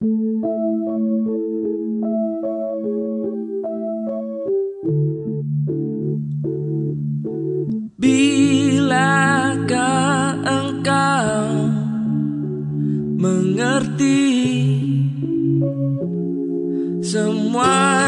Bilakah engkau mengerti semua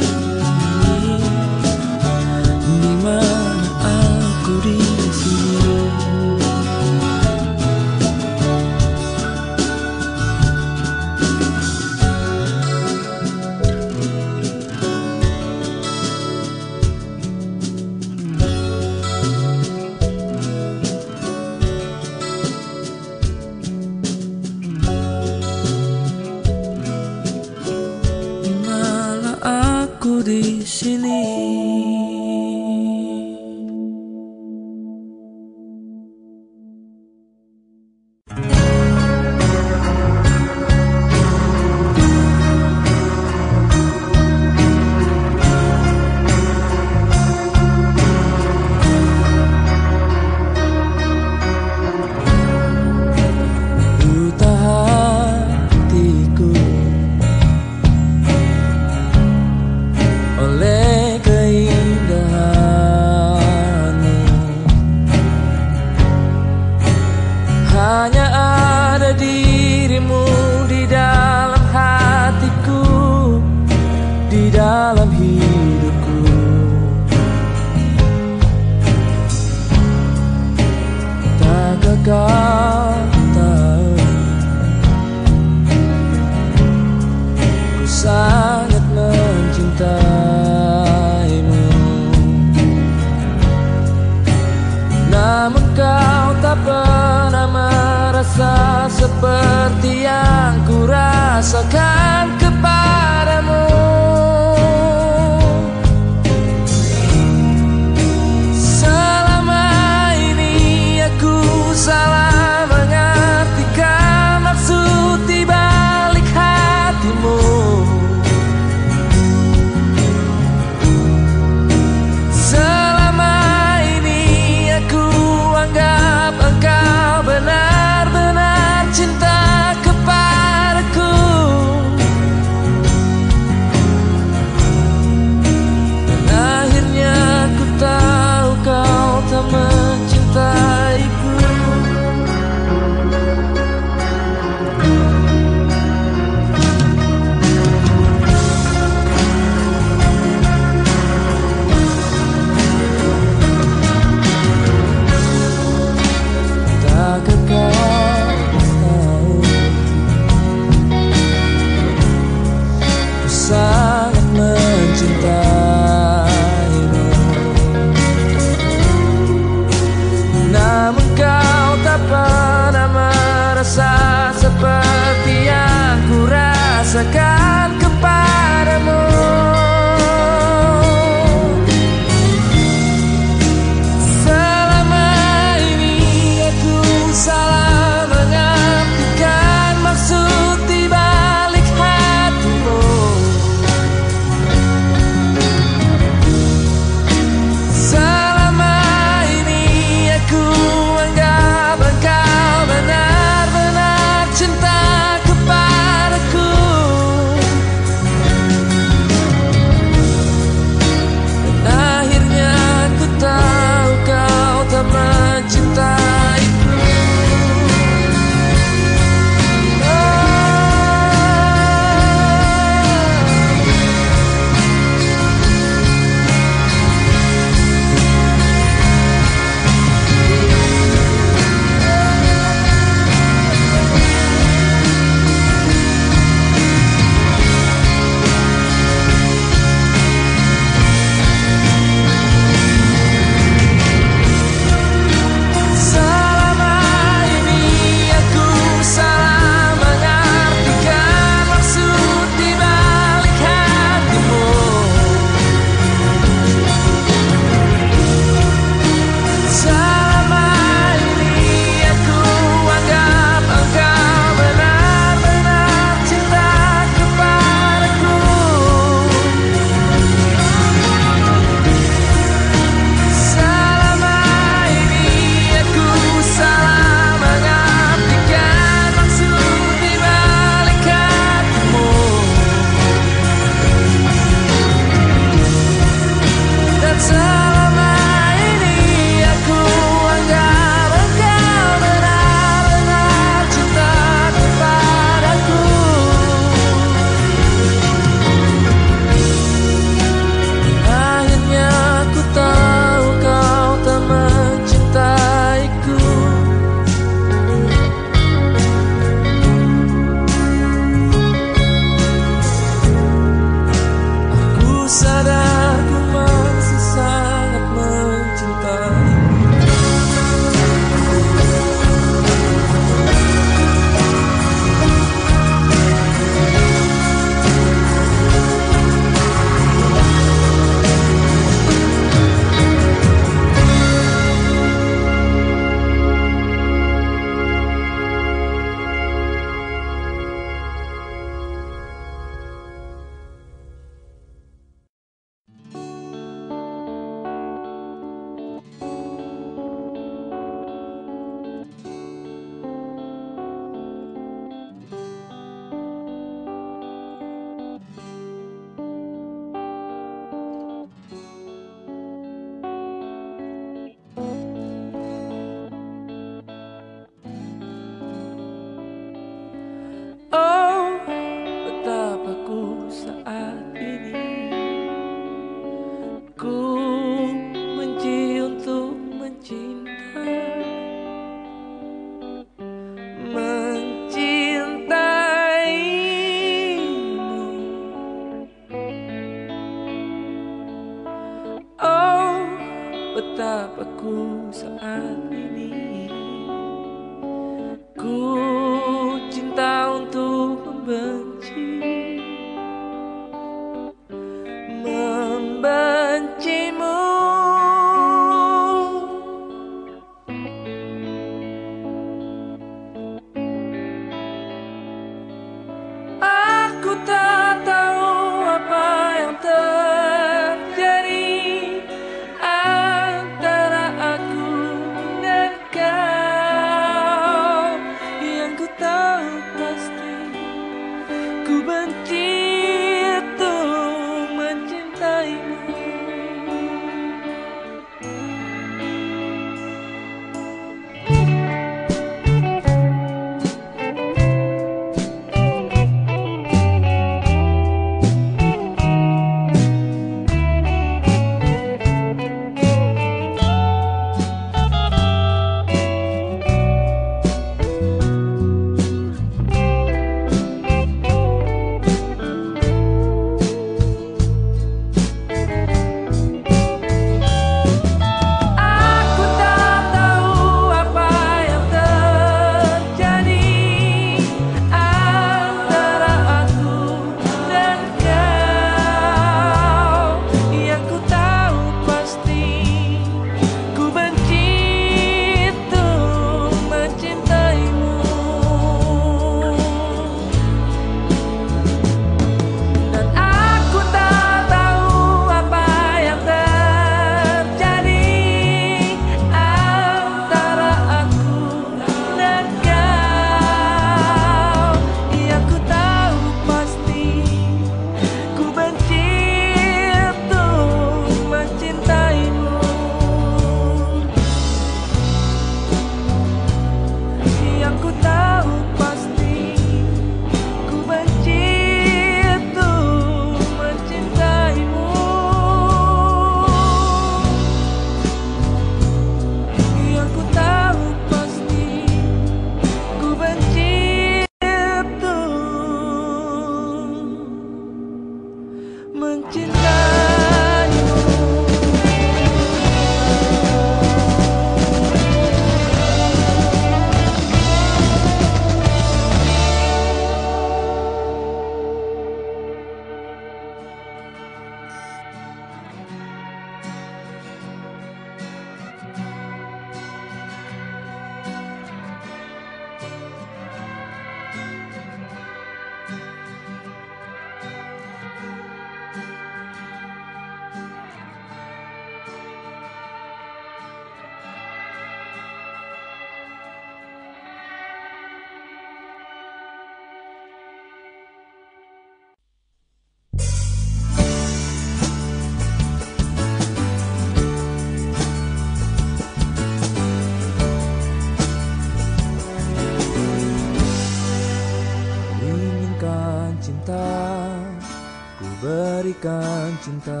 berikan cinta.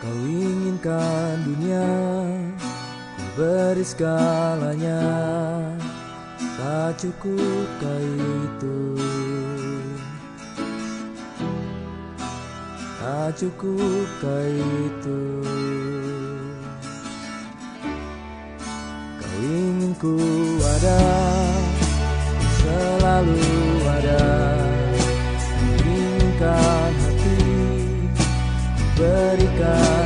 Kau inginkan dunia Ku beri segalanya. Tak cukup kau itu. Tak cukup kau itu. Kau ingin ku ada Selalu ada. Inginkan berikan.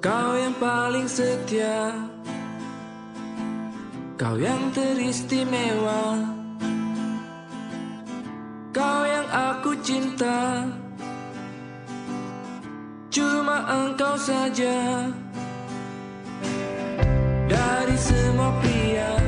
Kau yang paling setia. Kau yang teristimewa. Kau yang aku cinta. Cuma engkau saja. Dari semua pria.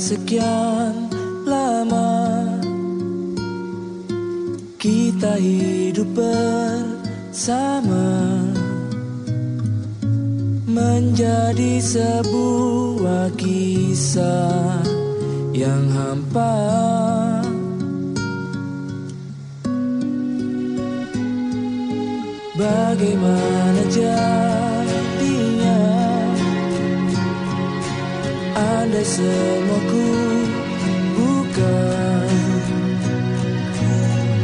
Sekian lama Kita hidup bersama Menjadi sebuah kisah yang hampa. Bagaimana jauh pandai semaku bukan?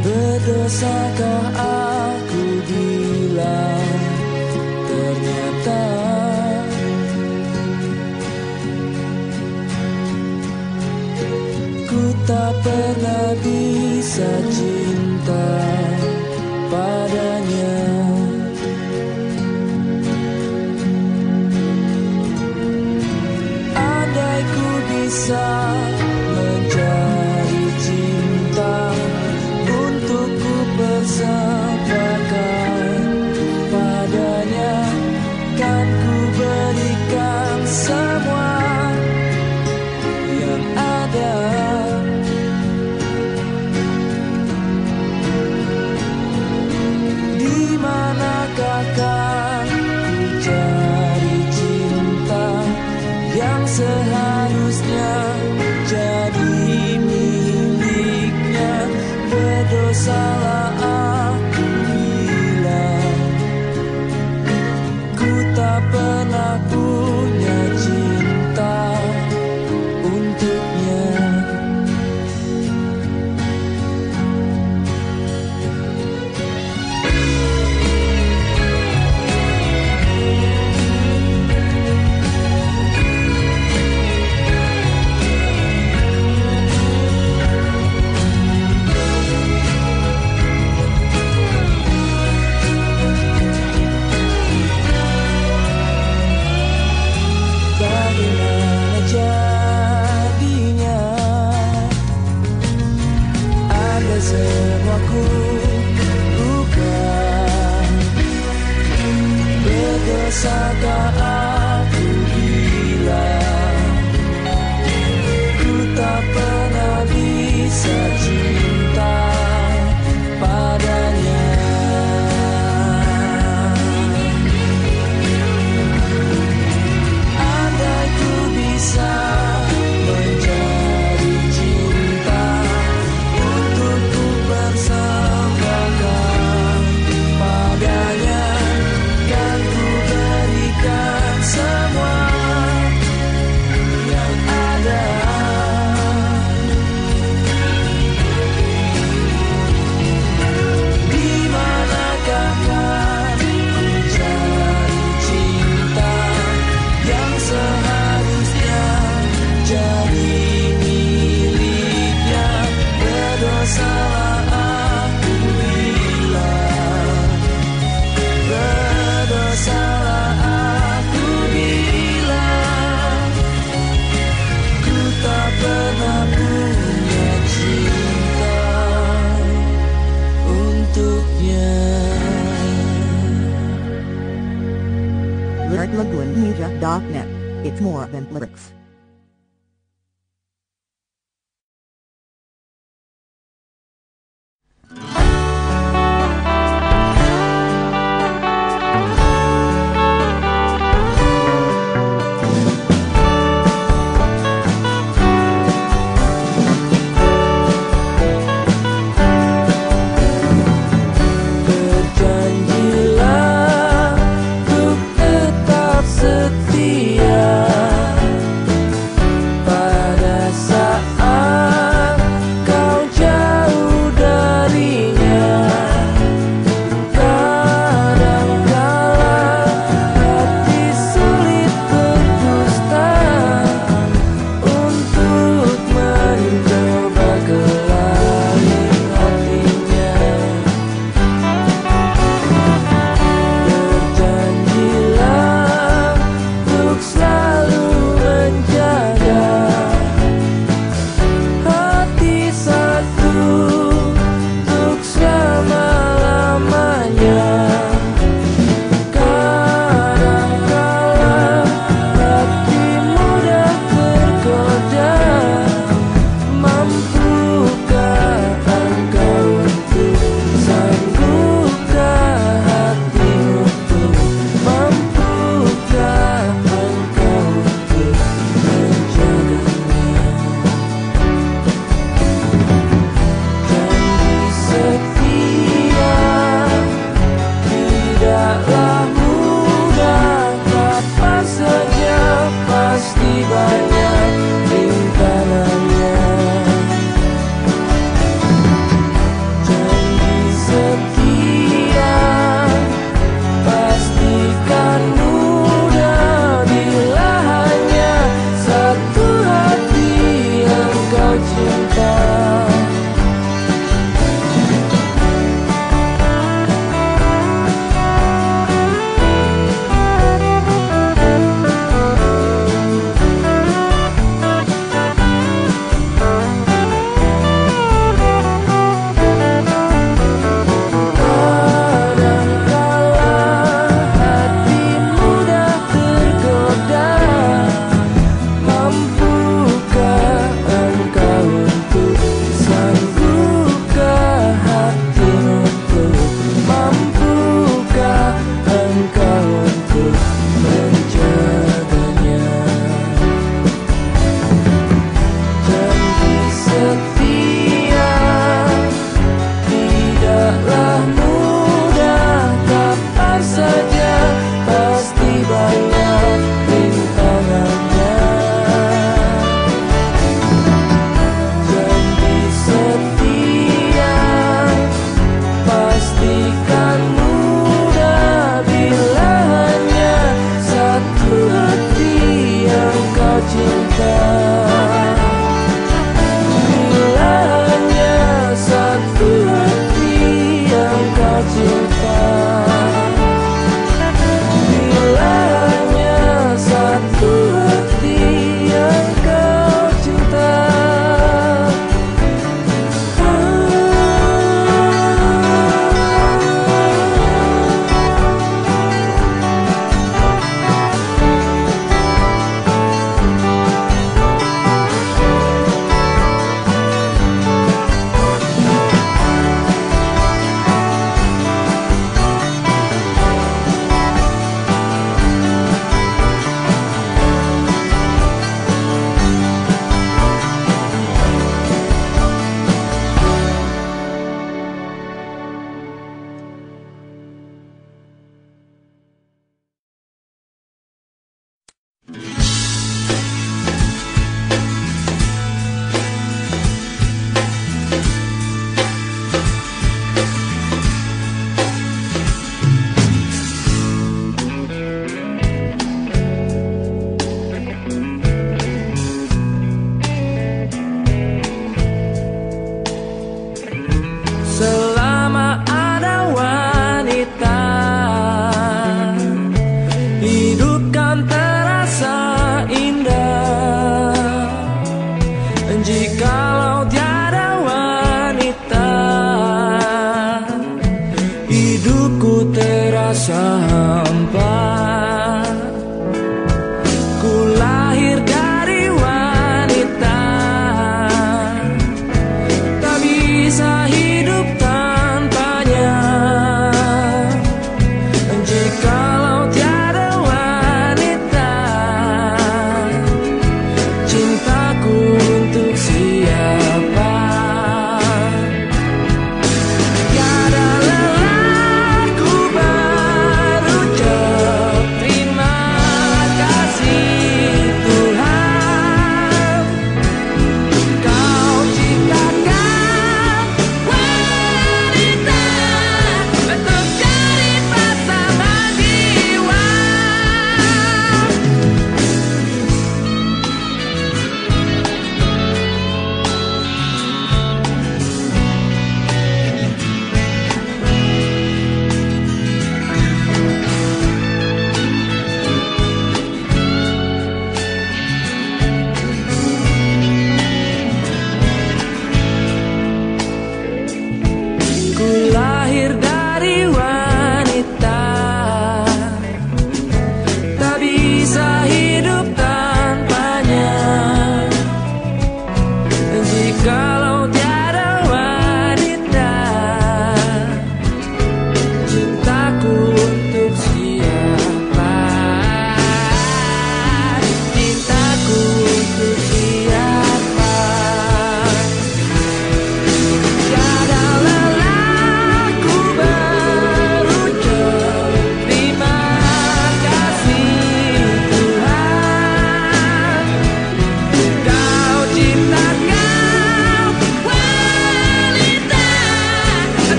Berdosakah aku bilang ternyata Ku tak pernah bisa cinta padamu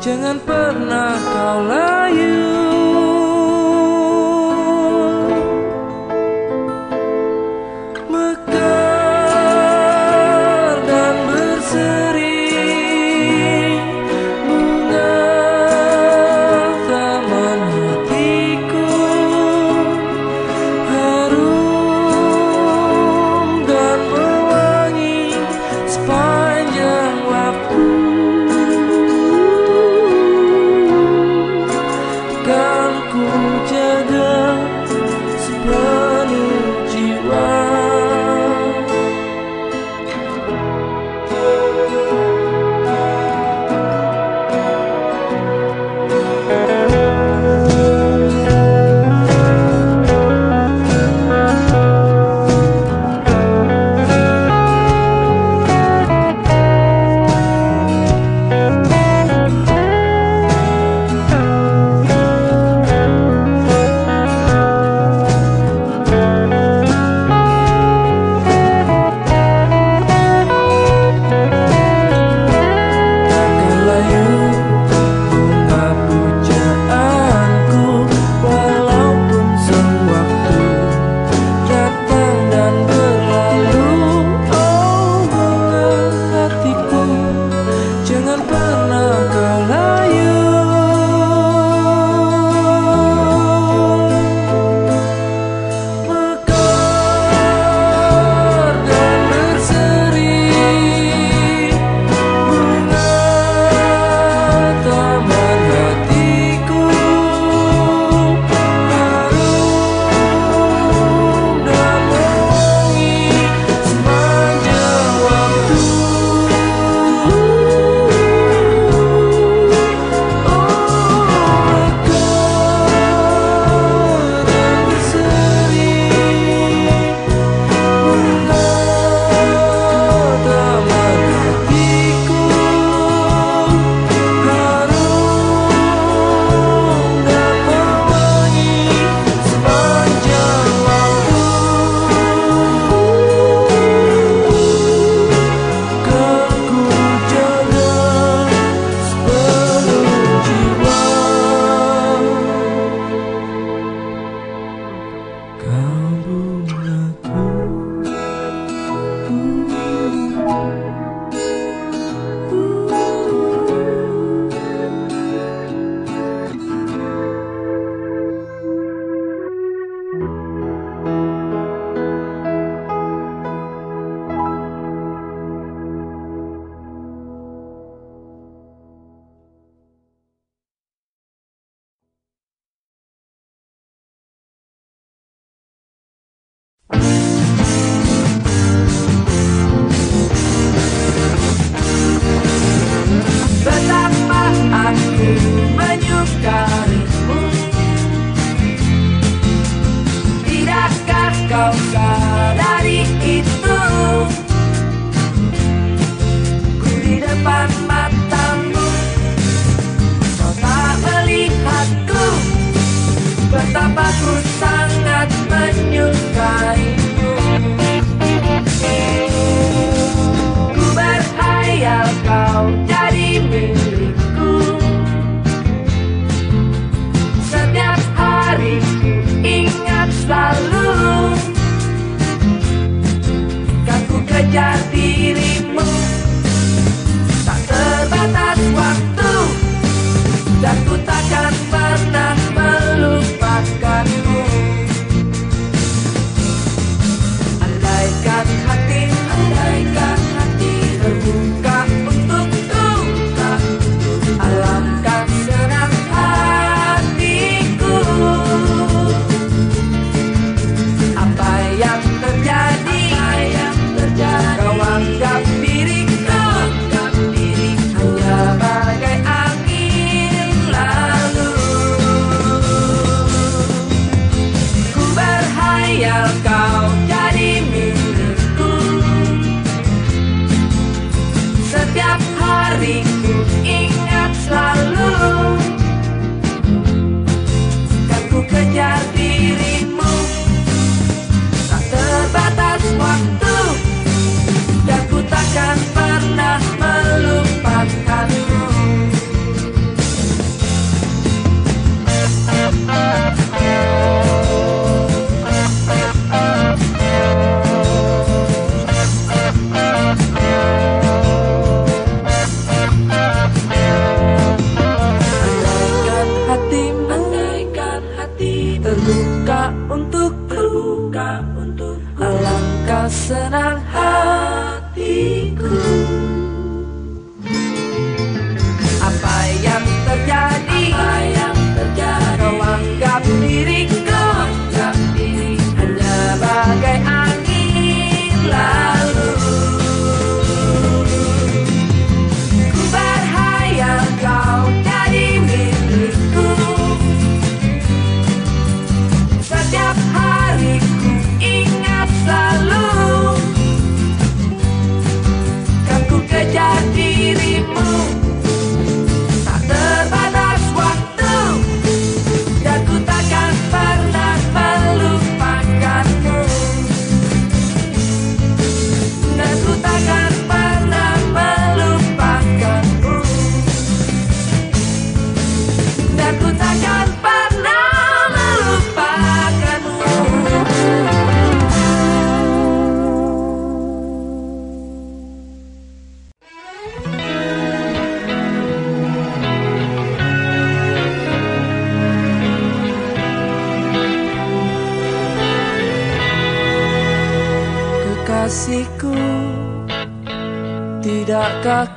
Jangan pernah kau layu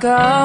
Tidakkah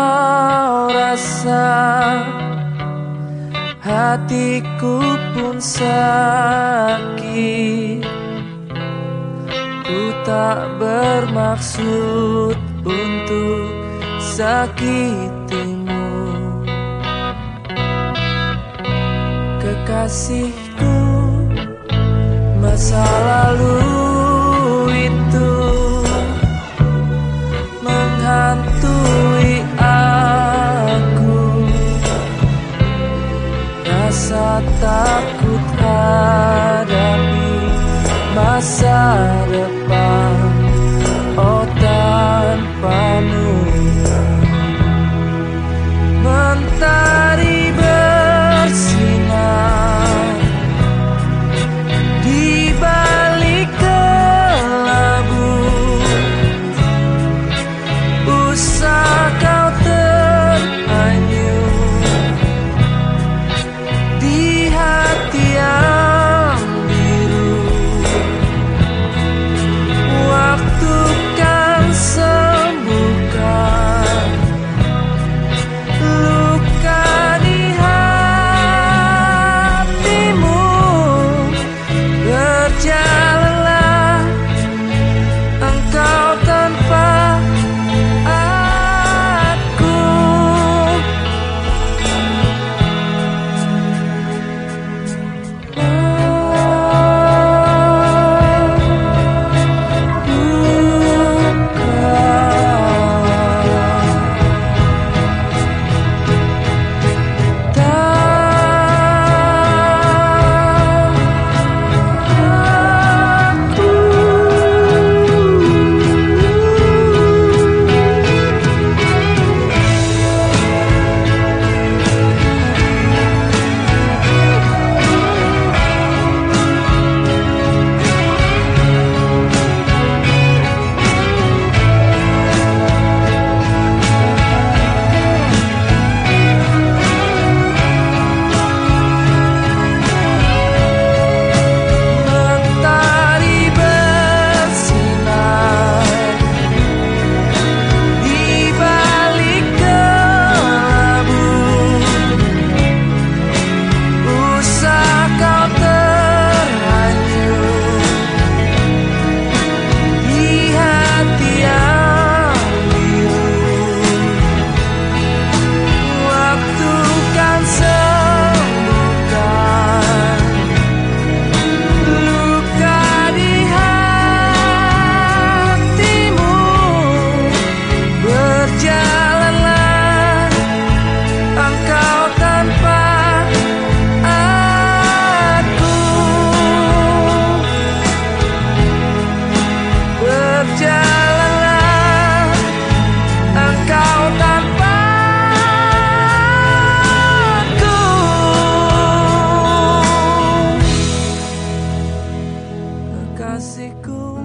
Kekasihku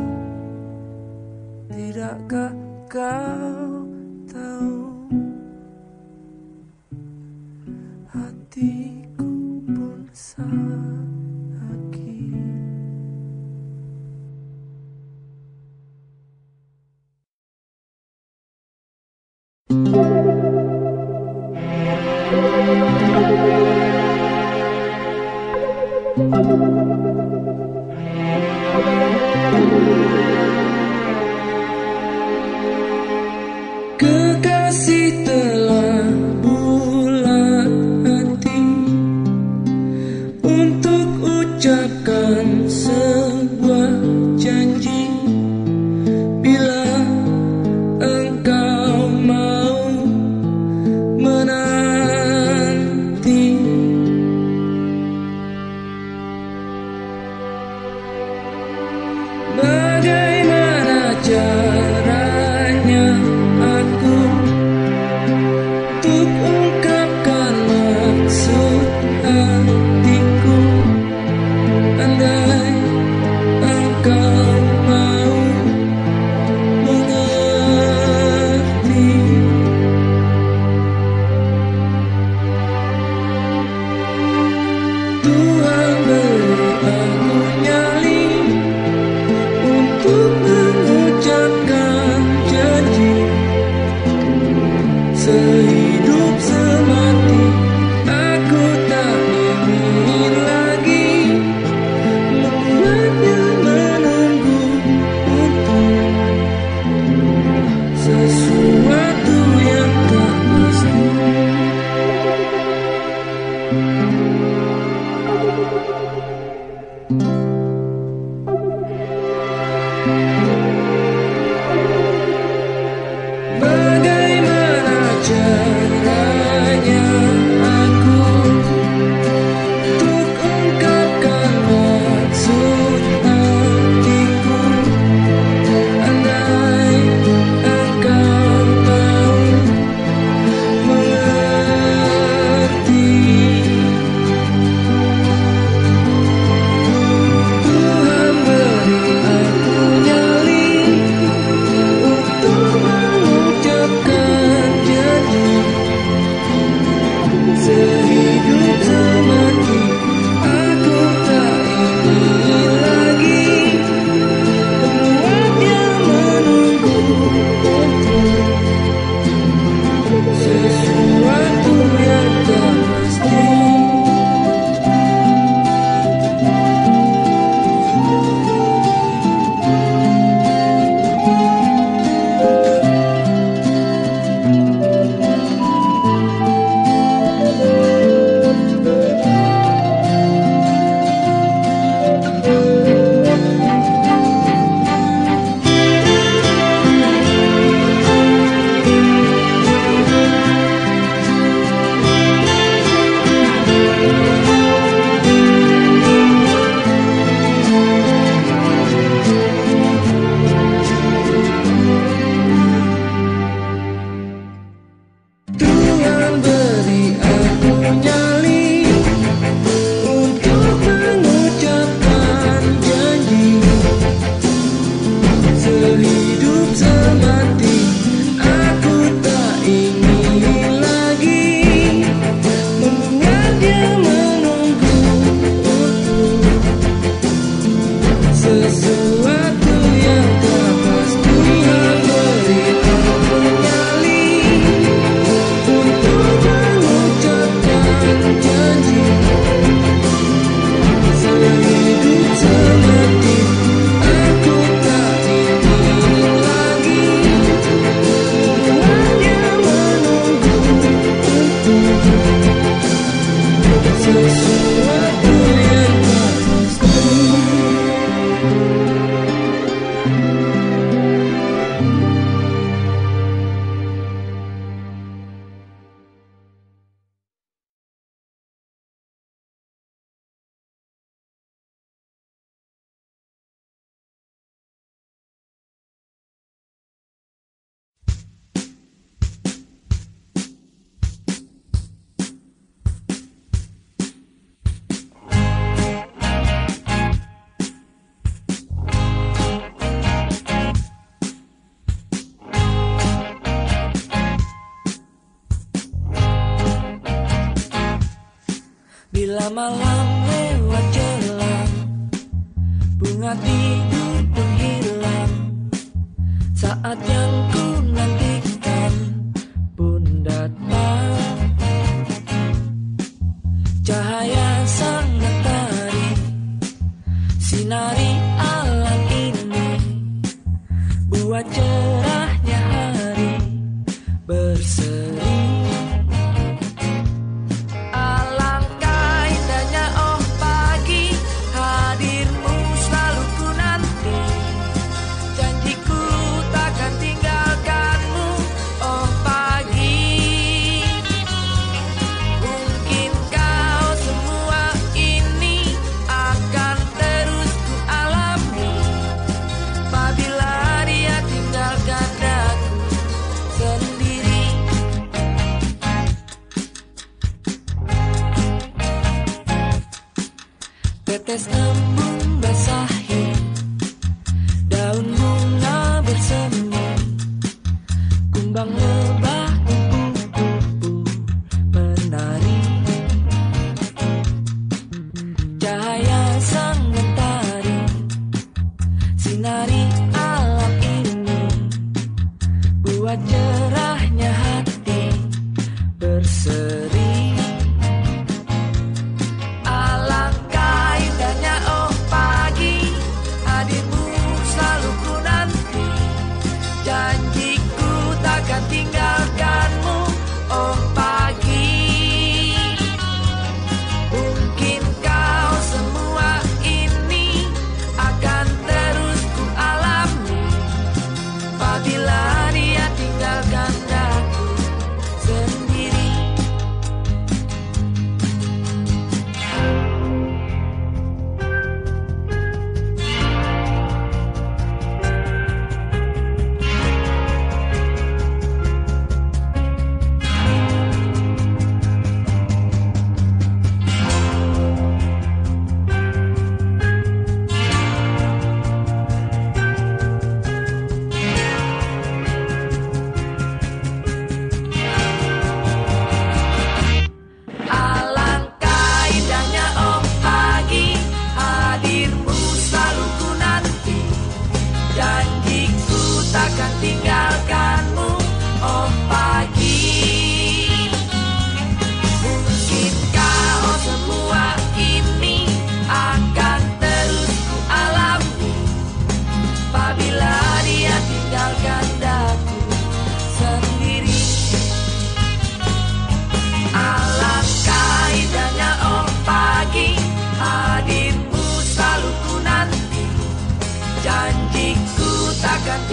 Tidakkah kau tahu? Hatiku pun sakit my life.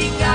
nothing